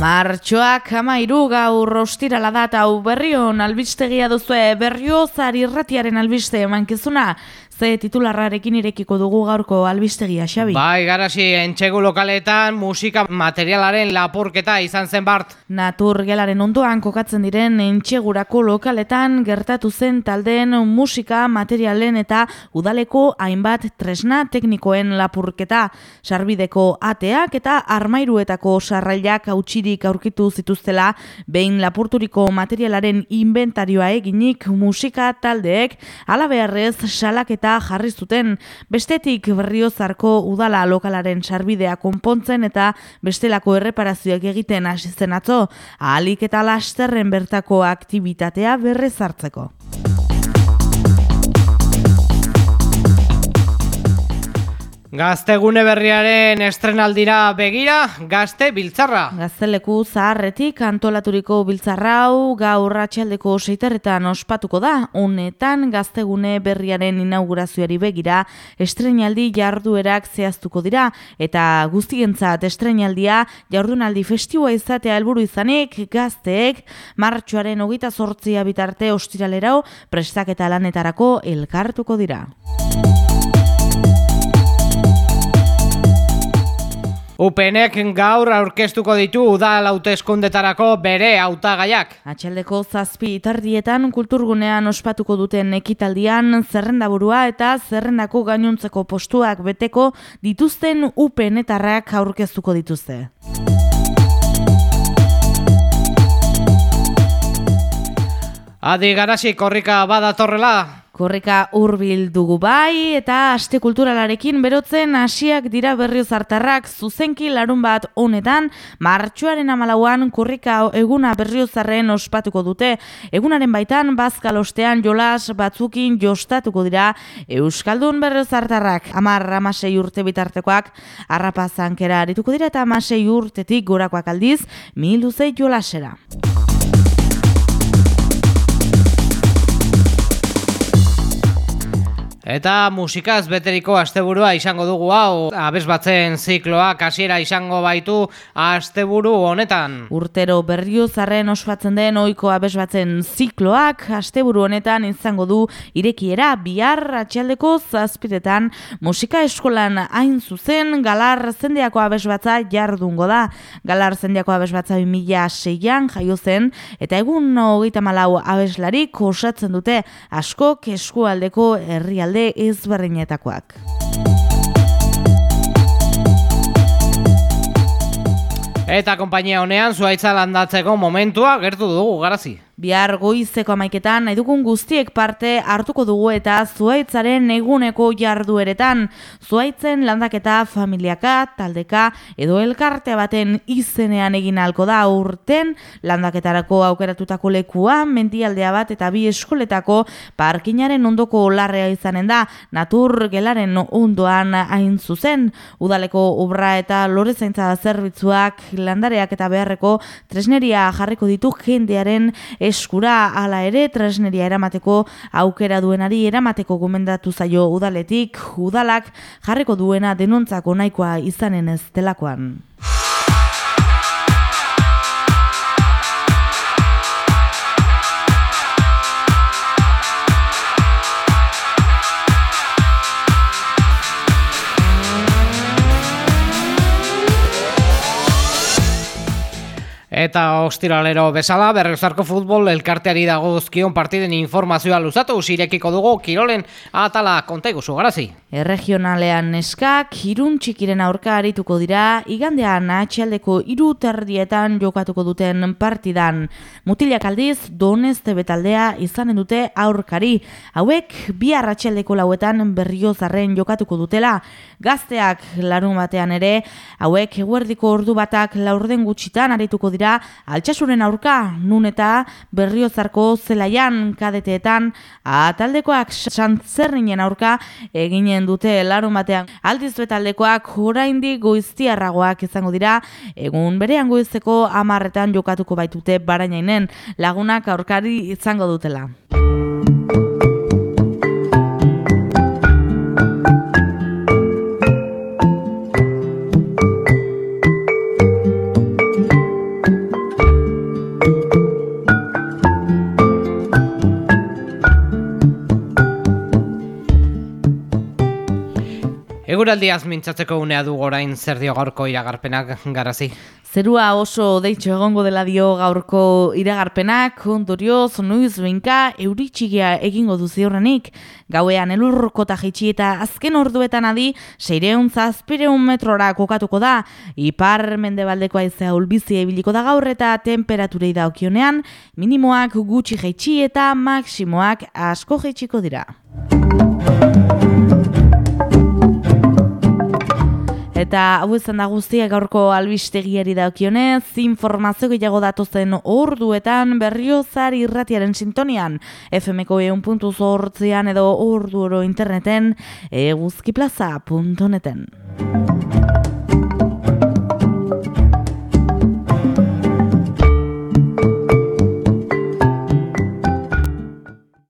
Martxoak amairu gaur ostirala data hau berrion albistegia duzue berriozar irratiaren albiste mankizuna ze titularrarekin irekiko dugu gaurko albistegia, Xabi. Bai, garasi, entxegu lokaletan musika materialaren lapurketa izan zen bart. Naturgelaren ondoan kokatzen diren entxegurako lokaletan gertatu zen taldeen musika materialen eta udaleko hainbat tresna teknikoen lapurketa. Sarbideko ateak eta armairuetako sarrailak hautsirik aurkitu zituztela, behin lapurturiko materialaren inventarioa eginik musika taldeek, alabearrez salak eta jarri zuten bestetik berriozarko udala lokalaren sarbidea konpontzen eta bestelako erreparazioak egiten hasi zen atzo, ahalik eta lasterren bertako aktibitatea berrezartzeko. Gaztegune berriaren estrenaldira begira, gazte biltzarra. Gazteleku zaharretik antolaturiko biltzarrau gaur ratxaldeko seiterretan ospatuko da. Honetan gaztegune berriaren inaugurazioari begira estrenaldi jarduerak zehaztuko dira. Eta guztientzat estrenaldia jardunaldi festiua izatea helburu izanik gazteek martxoaren hogita sortzia bitarte ostiralerau prestak eta lanetarako elkartuko dira. UPNek gaur aurkeztuko ditu udal hauteskundetarako bere hautagaiak. Atxaldeko zazpi itardietan kulturgunean ospatuko duten ekitaldian zerrendaburua eta zerrendako gainontzeko postuak beteko dituzten UPNetarrak aurkeztuko dituzte. Adi garasi korrika badatorrela, Korrika hurbil dugu bai eta aste kulturalarekin berotzen hasiak dira berrio zartarrak zuzenki larun bat honetan martxoaren amalauan korrika eguna berrio zarren ospatuko dute. Egunaren baitan bazkal ostean jolas batzukin jostatuko dira Euskaldun berrio zartarrak amar amasei urte bitartekoak arrapazankera arituko dira eta amasei urtetik gorakoak aldiz miluzei jolasera. Eta musikaz beteriko asteburua izango dugu hau, abez batzen zikloa kasiera izango baitu asteburu honetan. Urtero berrio zarren ospatzen den oiko abez batzen zikloak asteburu honetan izango du irekiera bihar atxaldeko zazpiretan musika eskolan hain zuzen galar zendeako abez batza jardungo da. Galar zendeako abez batza 2006an jaio zen eta egun hogeita malau abeslarik osatzen dute askok eskualdeko herrialde ezberdinetakoak. Eta konpainia honean zuaitza landatzeko momentua gertu dugu, garazi. Bihar goizeko amaiketan nahi dugun guztiek parte hartuko dugu eta zuaitzaren eguneko jardueretan. Zuaitzen landaketa familiaka, taldeka edo elkartea baten izenean egin halko da urten landaketarako aukeratutako lekua, mendialdea bat eta bi eskoletako parkinaren ondoko larrea izanen da, natur gelaren ondoan hain zuzen, udaleko obra eta lorezaintza zerbitzuak landareak eta beharreko tresneria jarriko ditu jendearen eskura hala ere tresneria eramateko aukera duenari eramateko gomendatu zaio udaletik udalak jarriko duena denontzako nahikoa izanen ez delakoan. Eta ostiralero bezala, berrezarko futbol elkarteari dago duzkion partiden informazioa luzatu, zirekiko dugu, kirolen atala kontegu garazi. Erregionalean neskak, irun txikiren aurka arituko dira, igandean atxaldeko iru terdietan jokatuko duten partidan. Mutilak aldiz, donezte betaldea izanen dute aurkari. Hauek, bi arratxaldeko lauetan berriozarren jokatuko dutela. Gazteak larun batean ere, hauek eguerdiko ordu batak laurden gutxitan arituko dira, altxasuren aurka, nun eta berriozarko zelaian kadeteetan, ataldekoak santzerrinen aurka eginen dute larun batean. Aldiz betaldekoak oraindik goiztiarragoak izango dira, egun berean goizeko amarretan jokatuko baitute barainainen lagunak aurkari izango dutela. Eguraldiaz mintzatzeko unea du orain zer dio gaurko iragarpenak garazi. Zerua oso deitxo egongo dela dio gaurko iragarpenak, ondorioz, nuiz benka, euritxigia egingo du ziurrenik. Gauean elurroko eta eta azken orduetan adi, seireun zazpireun metrora kokatuko da. Ipar mendebaldeko aizea ulbizi ebiliko da gaur eta temperaturei daukionean, minimoak gutxi jaitsi eta maksimoak asko jaitsiko dira. Eta hau izan da guztia gaurko albistegiari daukionez, informazio gehiago datozen orduetan berriozar irratiaren sintonian, FMko eun puntu edo ordu oro interneten eguzkiplaza.neten.